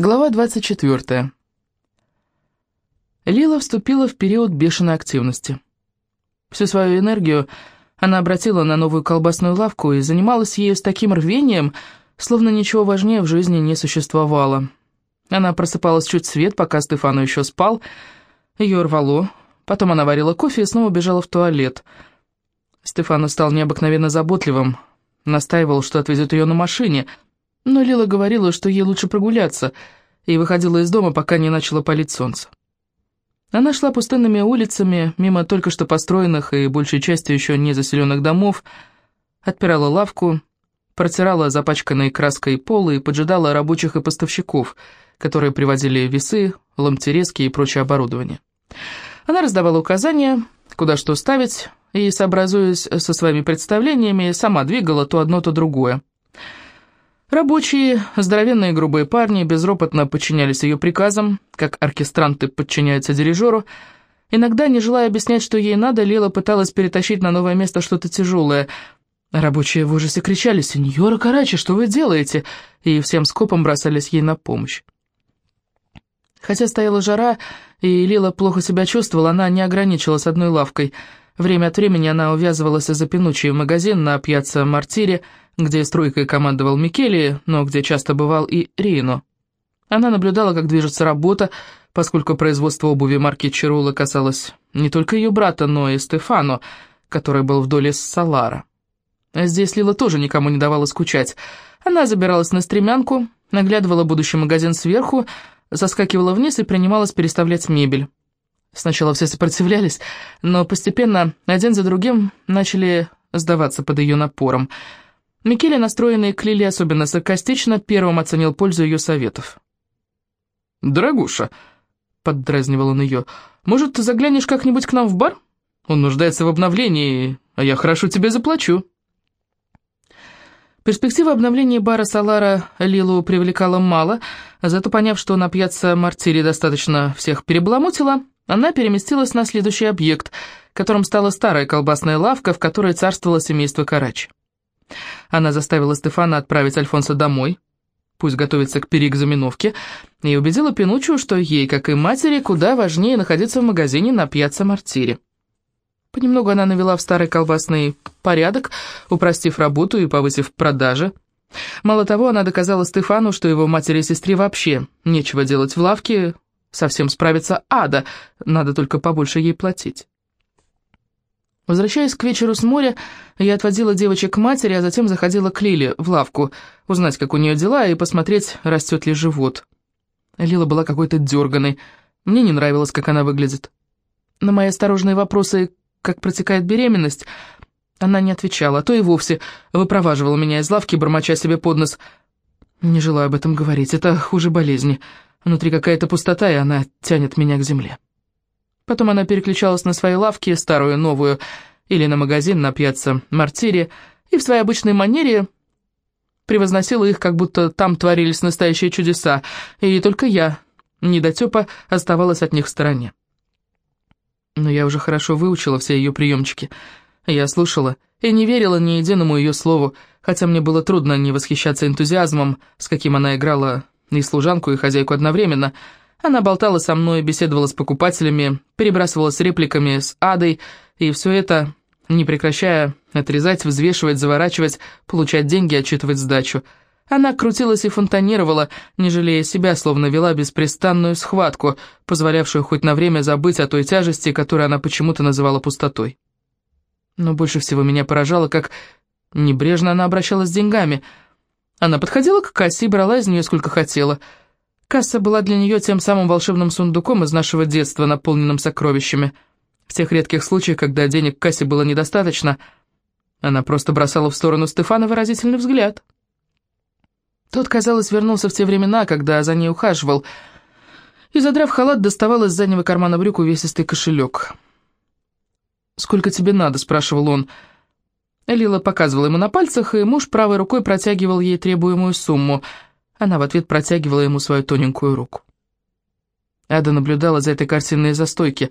Глава 24. Лила вступила в период бешеной активности. Всю свою энергию она обратила на новую колбасную лавку и занималась ею с таким рвением, словно ничего важнее в жизни не существовало. Она просыпалась чуть свет, пока Стефану еще спал, ее рвало, потом она варила кофе и снова бежала в туалет. Стефану стал необыкновенно заботливым, настаивал, что отвезет ее на машине — но Лила говорила, что ей лучше прогуляться, и выходила из дома, пока не начало палить солнце. Она шла пустынными улицами, мимо только что построенных и большей частью еще не заселенных домов, отпирала лавку, протирала запачканной краской полы и поджидала рабочих и поставщиков, которые привозили весы, ломтерезки и прочее оборудование. Она раздавала указания, куда что ставить, и, сообразуясь со своими представлениями, сама двигала то одно, то другое. Рабочие, здоровенные грубые парни, безропотно подчинялись ее приказам, как оркестранты подчиняются дирижеру. Иногда, не желая объяснять, что ей надо, Лила пыталась перетащить на новое место что-то тяжелое. Рабочие в ужасе кричали «Сеньора Карачи, что вы делаете?» и всем скопом бросались ей на помощь. Хотя стояла жара, и Лила плохо себя чувствовала, она не ограничилась одной лавкой. Время от времени она увязывалась за Пинуччи в магазин на пьяцца Мартире, где стройкой командовал Микеле, но где часто бывал и Рино. Она наблюдала, как движется работа, поскольку производство обуви марки Чирула касалось не только ее брата, но и Стефано, который был в доле Салара. Здесь Лила тоже никому не давала скучать. Она забиралась на стремянку, наглядывала будущий магазин сверху, заскакивала вниз и принималась переставлять мебель. Сначала все сопротивлялись, но постепенно один за другим начали сдаваться под ее напором – Микеле, настроенный к Лиле особенно саркастично, первым оценил пользу ее советов. «Дорогуша», — поддразнивал он ее, — «может, ты заглянешь как-нибудь к нам в бар? Он нуждается в обновлении, а я хорошо тебе заплачу». Перспектива обновления бара Салара Лилу привлекала мало, зато поняв, что на пьяцца Мартири достаточно всех перебаламутила, она переместилась на следующий объект, которым стала старая колбасная лавка, в которой царствовало семейство Карачи. Она заставила Стефана отправить Альфонса домой, пусть готовится к переэкзаменовке, и убедила Пинучу, что ей, как и матери, куда важнее находиться в магазине на пьяцца Мартире. Понемногу она навела в старый колбасный порядок, упростив работу и повысив продажи. Мало того, она доказала Стефану, что его матери и сестре вообще нечего делать в лавке, совсем справится ада, надо только побольше ей платить. Возвращаясь к вечеру с моря, я отводила девочек к матери, а затем заходила к Лиле в лавку, узнать, как у нее дела, и посмотреть, растет ли живот. Лила была какой-то дерганой. Мне не нравилось, как она выглядит. На мои осторожные вопросы, как протекает беременность, она не отвечала, а то и вовсе выпроваживала меня из лавки, бормоча себе под нос. Не желаю об этом говорить, это хуже болезни. Внутри какая-то пустота, и она тянет меня к земле. Потом она переключалась на свои лавки, старую, новую, или на магазин на пьяцца Мартире, и в своей обычной манере превозносила их, как будто там творились настоящие чудеса, и только я, недотепа, оставалась от них в стороне. Но я уже хорошо выучила все ее приемчики. Я слушала и не верила ни единому ее слову, хотя мне было трудно не восхищаться энтузиазмом, с каким она играла и служанку, и хозяйку одновременно — она болтала со мной, беседовала с покупателями, перебрасывалась репликами с Адой, и все это, не прекращая отрезать, взвешивать, заворачивать, получать деньги, отчитывать сдачу. Она крутилась и фонтанировала, не жалея себя, словно вела беспрестанную схватку, позволявшую хоть на время забыть о той тяжести, которую она почему-то называла пустотой. Но больше всего меня поражало, как небрежно она обращалась с деньгами. Она подходила к кассе и брала из нее сколько хотела — Касса была для нее тем самым волшебным сундуком из нашего детства, наполненным сокровищами. В тех редких случаях, когда денег в кассе было недостаточно, она просто бросала в сторону Стефана выразительный взгляд. Тот, казалось, вернулся в те времена, когда за ней ухаживал, и, задрав халат, доставал из заднего кармана брюк увесистый кошелек. «Сколько тебе надо?» — спрашивал он. Лила показывала ему на пальцах, и муж правой рукой протягивал ей требуемую сумму — она в ответ протягивала ему свою тоненькую руку. Ада наблюдала за этой картиной из-за стойки.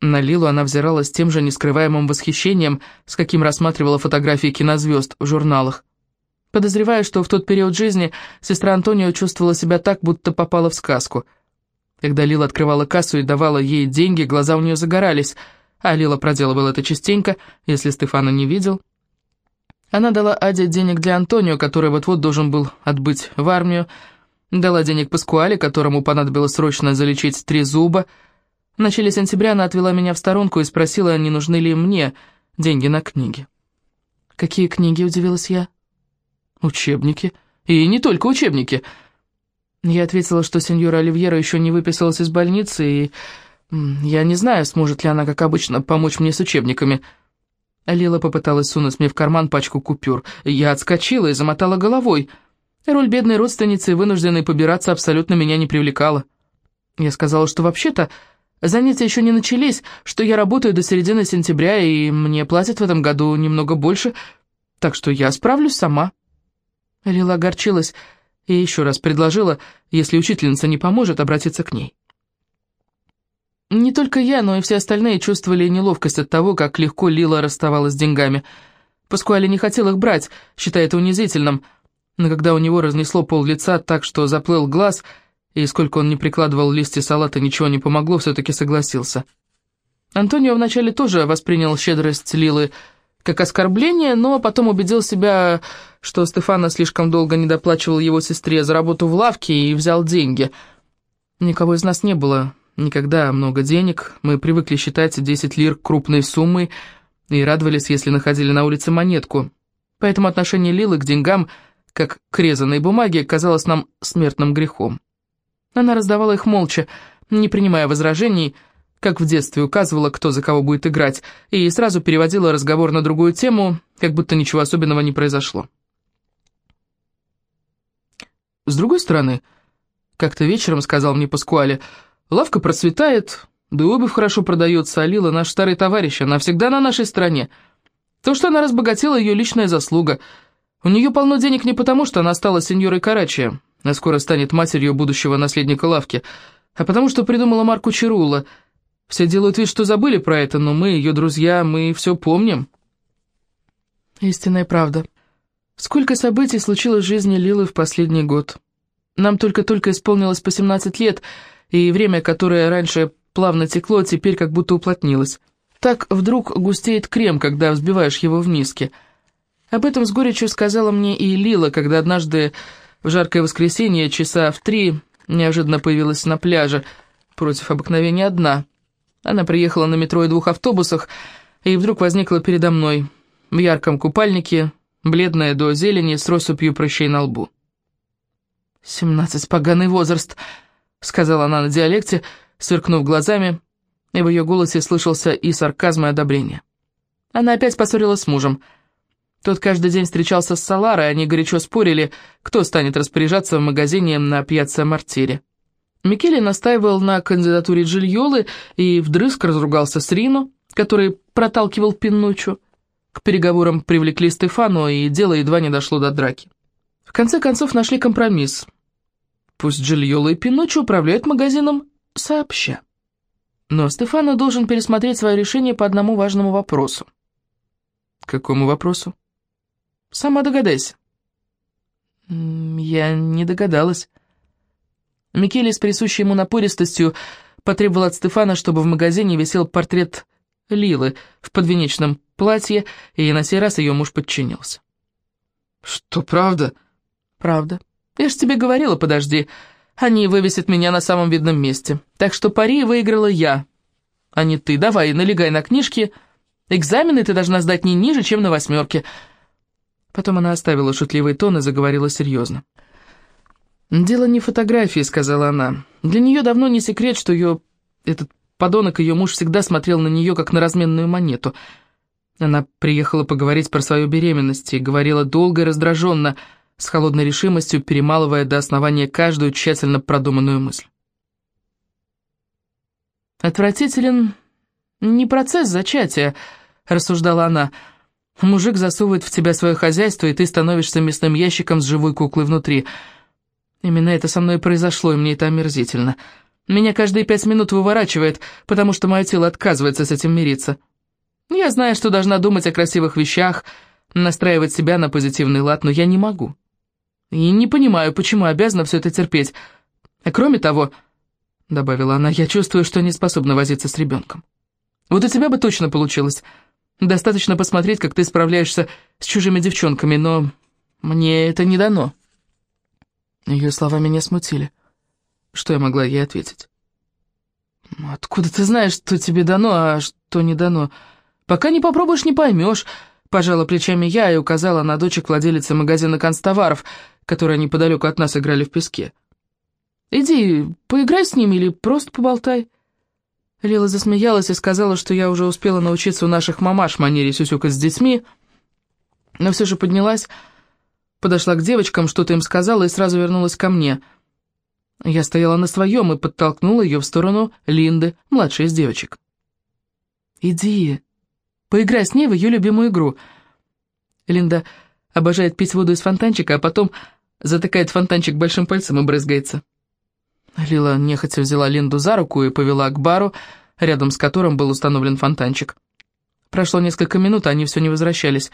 На Лилу она взирала с тем же нескрываемым восхищением, с каким рассматривала фотографии кинозвезд в журналах. Подозреваю, что в тот период жизни сестра Антонио чувствовала себя так, будто попала в сказку. Когда Лила открывала кассу и давала ей деньги, глаза у нее загорались, а Лила проделывала это частенько, если Стефана не видел. Она дала Аде денег для Антонио, который вот-вот должен был отбыть в армию, дала денег Паскуале, которому понадобилось срочно залечить три зуба. В начале сентября она отвела меня в сторонку и спросила, не нужны ли мне деньги на книги. «Какие книги?» — удивилась я. «Учебники. И не только учебники». Я ответила, что сеньора Оливьера еще не выписалась из больницы, и я не знаю, сможет ли она, как обычно, помочь мне с учебниками. Лила попыталась сунуть мне в карман пачку купюр. Я отскочила и замотала головой. Роль бедной родственницы, вынужденной побираться, абсолютно меня не привлекала. Я сказала, что вообще-то занятия еще не начались, что я работаю до середины сентября, и мне платят в этом году немного больше, так что я справлюсь сама. Лила огорчилась и еще раз предложила, если учительница не поможет, обратиться к ней. Не только я, но и все остальные чувствовали неловкость от того, как легко Лила расставалась с деньгами. Паскуали не хотел их брать, считая это унизительным, но когда у него разнесло пол лица так, что заплыл глаз, и сколько он не прикладывал листья салата, ничего не помогло, все-таки согласился. Антонио вначале тоже воспринял щедрость Лилы как оскорбление, но потом убедил себя, что Стефана слишком долго не доплачивал его сестре за работу в лавке и взял деньги. Никого из нас не было Никогда много денег, мы привыкли считать 10 лир крупной суммой и радовались, если находили на улице монетку. Поэтому отношение Лилы к деньгам, как к резаной бумаге, казалось нам смертным грехом. Она раздавала их молча, не принимая возражений, как в детстве указывала, кто за кого будет играть, и сразу переводила разговор на другую тему, как будто ничего особенного не произошло. С другой стороны, как-то вечером сказал мне Паскуале, Лавка процветает, да и обувь хорошо продается, а Лила наш старый товарищ, она всегда на нашей стороне. То, что она разбогатела, ее личная заслуга. У нее полно денег не потому, что она стала сеньорой Карачи, а скоро станет матерью будущего наследника лавки, а потому что придумала Марку Чирула. Все делают вид, что забыли про это, но мы, ее друзья, мы все помним. Истинная правда. Сколько событий случилось в жизни Лилы в последний год. Нам только-только исполнилось по 17 лет — и время, которое раньше плавно текло, теперь как будто уплотнилось. Так вдруг густеет крем, когда взбиваешь его в миске. Об этом с горечью сказала мне и Лила, когда однажды в жаркое воскресенье часа в три неожиданно появилась на пляже, против обыкновения одна. Она приехала на метро и двух автобусах, и вдруг возникла передо мной в ярком купальнике, бледная до зелени, с россыпью прыщей на лбу. «Семнадцать, поганый возраст!» — сказала она на диалекте, сверкнув глазами, и в ее голосе слышался и сарказм, и одобрение. Она опять поссорилась с мужем. Тот каждый день встречался с Саларой, они горячо спорили, кто станет распоряжаться в магазине на пьяцца Мартире. Микеле настаивал на кандидатуре Джильолы и вдрызг разругался с Рино, который проталкивал Пиннучу. К переговорам привлекли Стефану, и дело едва не дошло до драки. В конце концов нашли компромисс — Пусть Джильола и Пиночи управляют магазином сообща. Но Стефано должен пересмотреть свое решение по одному важному вопросу. Какому вопросу? Сама догадайся. Я не догадалась. Микеле с присущей ему напористостью потребовал от Стефана, чтобы в магазине висел портрет Лилы в подвенечном платье, и на сей раз ее муж подчинился. «Что, правда?» «Правда. Я ж тебе говорила, подожди. Они вывесят меня на самом видном месте. Так что пари выиграла я, а не ты. Давай, налегай на книжки. Экзамены ты должна сдать не ниже, чем на восьмерке». Потом она оставила шутливый тон и заговорила серьезно. «Дело не фотографии», — сказала она. «Для нее давно не секрет, что ее... этот подонок, ее муж, всегда смотрел на нее, как на разменную монету. Она приехала поговорить про свою беременность и говорила долго и раздраженно — с холодной решимостью перемалывая до основания каждую тщательно продуманную мысль. «Отвратителен не процесс зачатия», — рассуждала она. «Мужик засовывает в тебя свое хозяйство, и ты становишься мясным ящиком с живой куклой внутри. Именно это со мной произошло, и мне это омерзительно. Меня каждые пять минут выворачивает, потому что мое тело отказывается с этим мириться. Я знаю, что должна думать о красивых вещах, настраивать себя на позитивный лад, но я не могу. И не понимаю, почему обязана все это терпеть. А кроме того, — добавила она, — я чувствую, что не способна возиться с ребенком. Вот у тебя бы точно получилось. Достаточно посмотреть, как ты справляешься с чужими девчонками, но мне это не дано. Ее слова меня смутили. Что я могла ей ответить? «Откуда ты знаешь, что тебе дано, а что не дано? Пока не попробуешь, не поймешь», — пожала плечами я и указала на дочек владелицы магазина констоваров, которые неподалеку от нас играли в песке. «Иди, поиграй с ними или просто поболтай». Лила засмеялась и сказала, что я уже успела научиться у наших мамаш манере сюсюкать с детьми, но все же поднялась, подошла к девочкам, что-то им сказала и сразу вернулась ко мне — я стояла на своем и подтолкнула ее в сторону Линды, младшей из девочек. «Иди, поиграй с ней в ее любимую игру». Линда обожает пить воду из фонтанчика, а потом затыкает фонтанчик большим пальцем и брызгается. Лила нехотя взяла Линду за руку и повела к бару, рядом с которым был установлен фонтанчик. Прошло несколько минут, а они все не возвращались.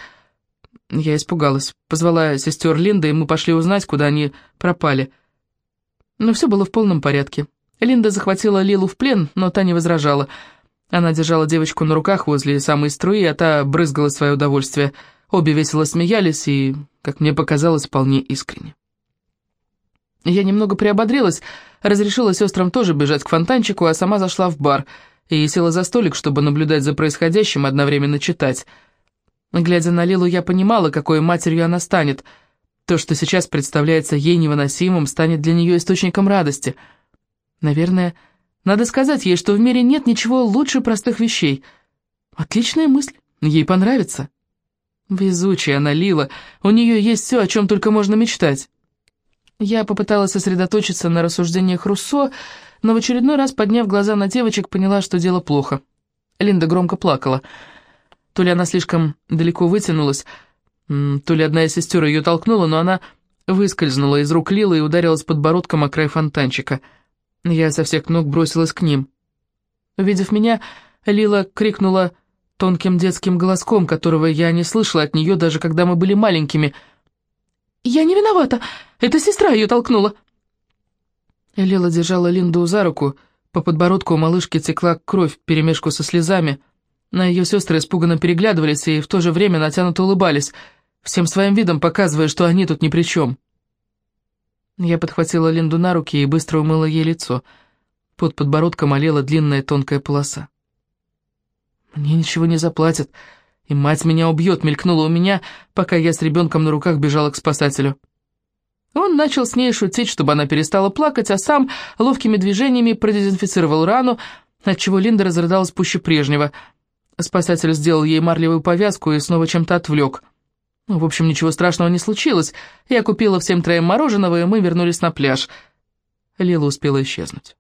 Я испугалась, позвала сестер Линды, и мы пошли узнать, куда они пропали — но все было в полном порядке. Линда захватила Лилу в плен, но та не возражала. Она держала девочку на руках возле самой струи, а та брызгала свое удовольствие. Обе весело смеялись и, как мне показалось, вполне искренне. Я немного приободрилась, разрешила сестрам тоже бежать к фонтанчику, а сама зашла в бар и села за столик, чтобы наблюдать за происходящим, одновременно читать. Глядя на Лилу, я понимала, какой матерью она станет — то, что сейчас представляется ей невыносимым, станет для нее источником радости. Наверное, надо сказать ей, что в мире нет ничего лучше простых вещей. Отличная мысль, ей понравится. Везучая она, Лила, у нее есть все, о чем только можно мечтать. Я попыталась сосредоточиться на рассуждениях Руссо, но в очередной раз, подняв глаза на девочек, поняла, что дело плохо. Линда громко плакала. То ли она слишком далеко вытянулась, то ли одна из сестер ее толкнула, но она выскользнула из рук Лилы и ударилась подбородком о край фонтанчика. Я со всех ног бросилась к ним. Увидев меня, Лила крикнула тонким детским голоском, которого я не слышала от нее, даже когда мы были маленькими. «Я не виновата! Это сестра ее толкнула!» Лила держала Линду за руку, по подбородку у малышки текла кровь вперемешку со слезами. На ее сестры испуганно переглядывались и в то же время натянуто улыбались — всем своим видом показывая, что они тут ни при чем. Я подхватила Линду на руки и быстро умыла ей лицо. Под подбородком олела длинная тонкая полоса. «Мне ничего не заплатят, и мать меня убьет», — мелькнула у меня, пока я с ребенком на руках бежала к спасателю. Он начал с ней шутить, чтобы она перестала плакать, а сам ловкими движениями продезинфицировал рану, отчего Линда разрыдалась пуще прежнего. Спасатель сделал ей марлевую повязку и снова чем-то отвлек — в общем, ничего страшного не случилось. Я купила всем троим мороженого, и мы вернулись на пляж. Лила успела исчезнуть.